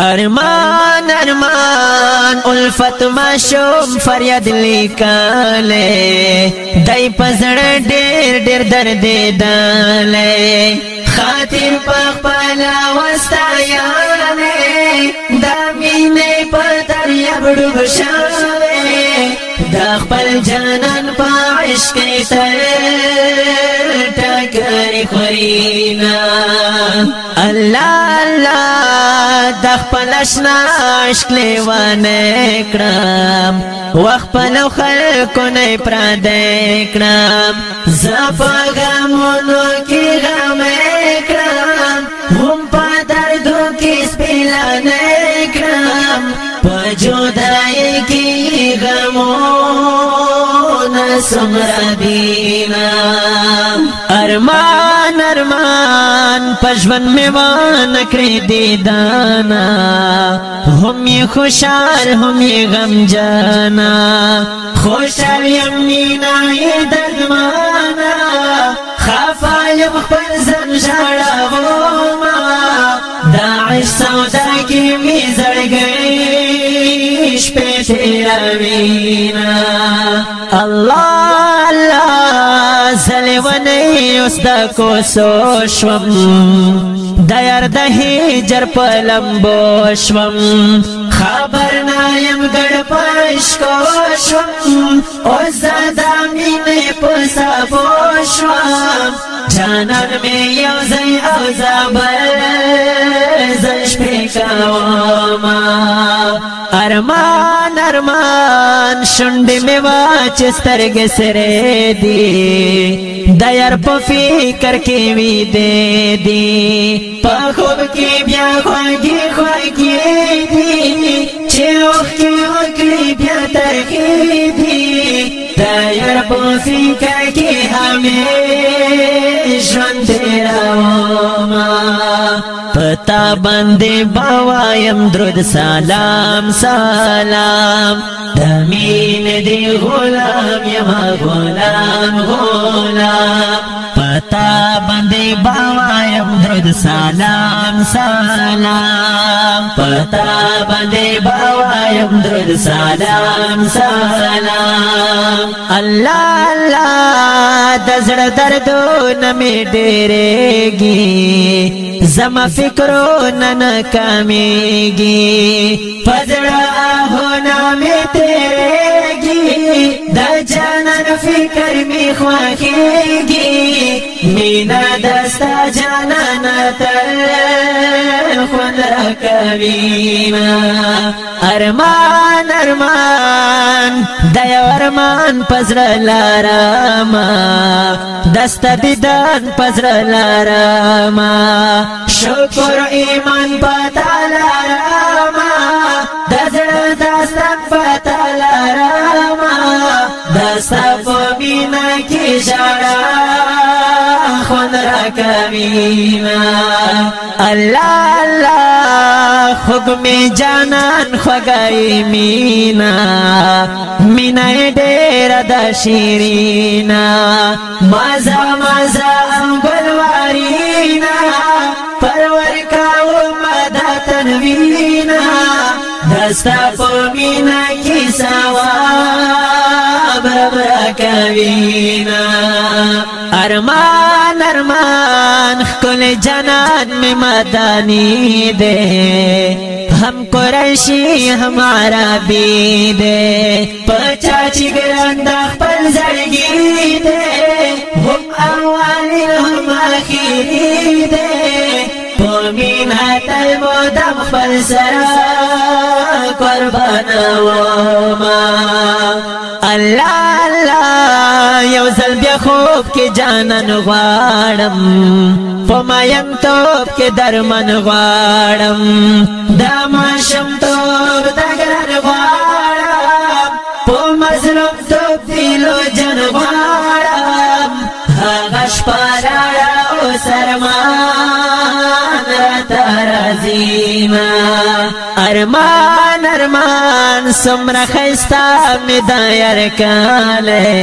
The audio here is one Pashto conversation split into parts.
ارمان ارمان الفت ما شوم فریاد لیکاله دای پزړ ډېر ډېر درد داله خاطر پخپل وستا یاله دا مینه پتر یبړو شاله دا خپل جانان په عشق سر ټکر خورينا الله الله د خپل شنا عشق لیوانه کړم وخت په نو خلکو نه پرا دې کړم زفغمونو کې غمه کړم سم ربینا ارمان ارمان پښون میوان کړې دیدانا هم یې خوشال هم یې غم جانا خوشال یم مینا یې دردمانا خفا یم خپل زم ژړاو ما داعش سودا کې می زړګې شپې تیروینا الله الله زلونه اوس د کوسو شوم د یار د هجر په لمبو شوم خبر نایم ګډ پښ کو شوم او زدا مینې په سبو شوم جانان مې یو ځای او زابل زش په کوما ارمان نرمان شنڈ میں واچ سترگ سرے دی دیر پو فکر کی وی دے دی پا خوب کی بیا خواگی خواگی دی چھے اوخ کے اکلی بیا ترکی دی دیر پو فکر کی ہمیں شنڈ پتا باندې باوایم درود سلام سلام دمین دی غلام یما غلام غلام پتا باندې باوایم درود سلام سلام پتا باندې باوایم درود سلام سلام الله الله د زړه دردونه می ډېرېږي زما فکرونه نه کمیږي پزړه هو نه می تیرېږي د فکر می خواهیگی مینا دستا جانانا تر خود کویما ارمان ارمان دی ارمان پزر لاراما دست دیدان پزر لاراما شکر ایمان پتا لاراما دزر دستک پتا لاراما دستا مینه کې ژړا خوند راکوي ما الله الله حکم جانان خوګای مینا مینا ډېر د شیرینا مزه مزه ګلوارینا پرور کاو مدد تنوینا دستا په ارمان ارمان کل جنان میں مدانی دے ہم کو رشی ہمارا بی دے پچاچی گرندہ پل زرگی دے ہم اوال ہم آخری دے پومین حتل مودم پل سرا قربان واما اللہ اللہ یو زل بیا خوب کې جانن غواړم په ما يم توپ کې درمن غواړم دا ما شم توپ ارمان ارمان سمر خیستا میں دائر کالے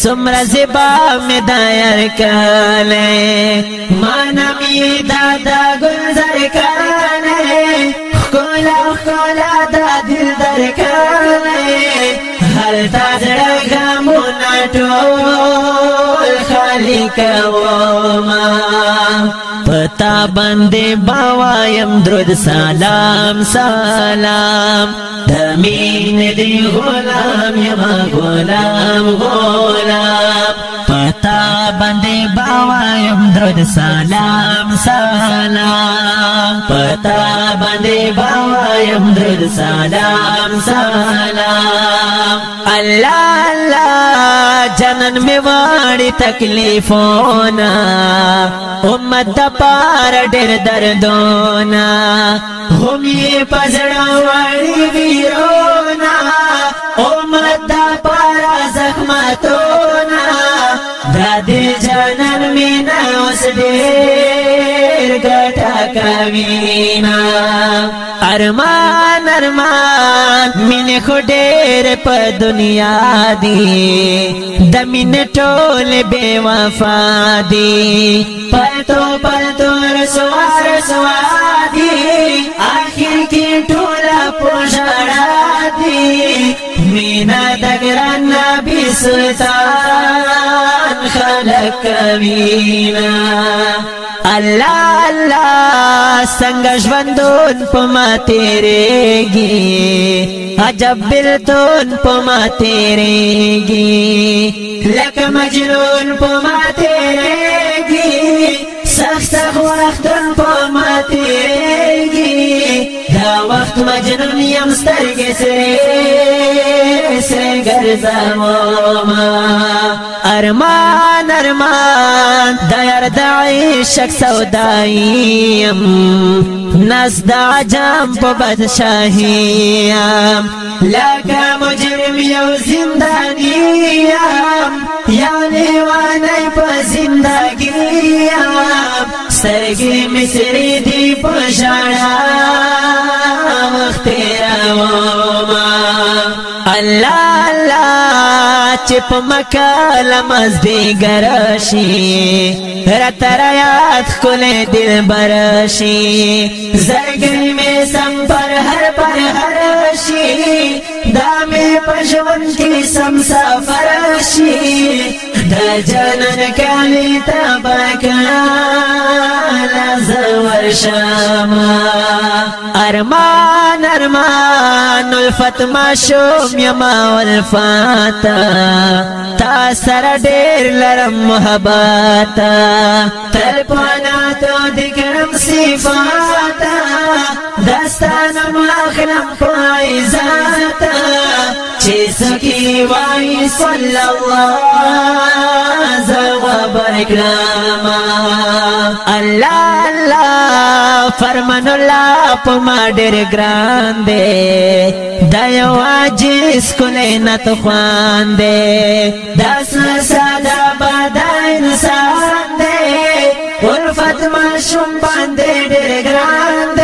سمر زبا میں دائر کالے مانا می دادا گلزر کالے کولا کولا دا دل در کالے ہر تازڑا گامونا ناٹو خالی کا وما پتا باندې باوایم درود سلام سلام دمین دی غلام یما غلام غلام پتا باندې باوایم درود سلام سلام پتا باندې بایم در سلام سلام الله الله جنن می واړی تکلیفونه امت د پار ډېر دردونه هم یې پزړه وړي ویرونه امت د پار زخمتونه د دې جنن می نه اوس ډېر کمینا ارمان ارمان مین خو پر په دنیا دی د مین ټول بے وفا دی پتو پتو رسو رسوا دی اخر کې ټول پوشړا دی مین د ګران نبی سلطان خلق کمینا الله الله څنګه ژوندون په ما تیرېږي عجب بلتون په ما تیرېږي لکه مجنون په ما تیرېږي سخت سخت وختون په ما تیرېږي دا وخت مجنون یم سترګې سرې سرې ګرځم ما ارمان ارمان د یار د عشق سودایم نس د عجم په بدشاهیم لکه مجرم یو زندانیم یا لیوانی په زندگیم سرګې مصری دی په ژړا چې په مکه لمز دی ګرشي را تر یاد کولې دل برشي زړګي مې سم پر هر پر هر شي دا مې پښون کې سم سفر شي د جنن کالی تبکا لزور شما ارمان ارمان الفت ما شوم یما والفاتا تا سر ډیر لرم محبتا تل پانا تو دکرم صفاتا دستانم اخلم پایزاتا چې سکی وای صلی الله زغب اکرام الله الله فرمان الله په ما ډېر ګران دی دا یو عاجز کله نت خوان دی دا ساده بدای انسان دی ولفت ما شوم باندې ډېر ګران دی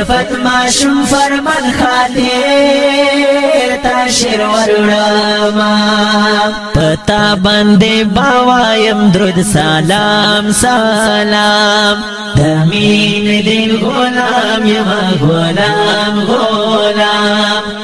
الفت ماشم فرمن خاطر تا شیر ورړما پتا باندې باوایم درود سلام سلام دمین دل غلام یما غلام غلام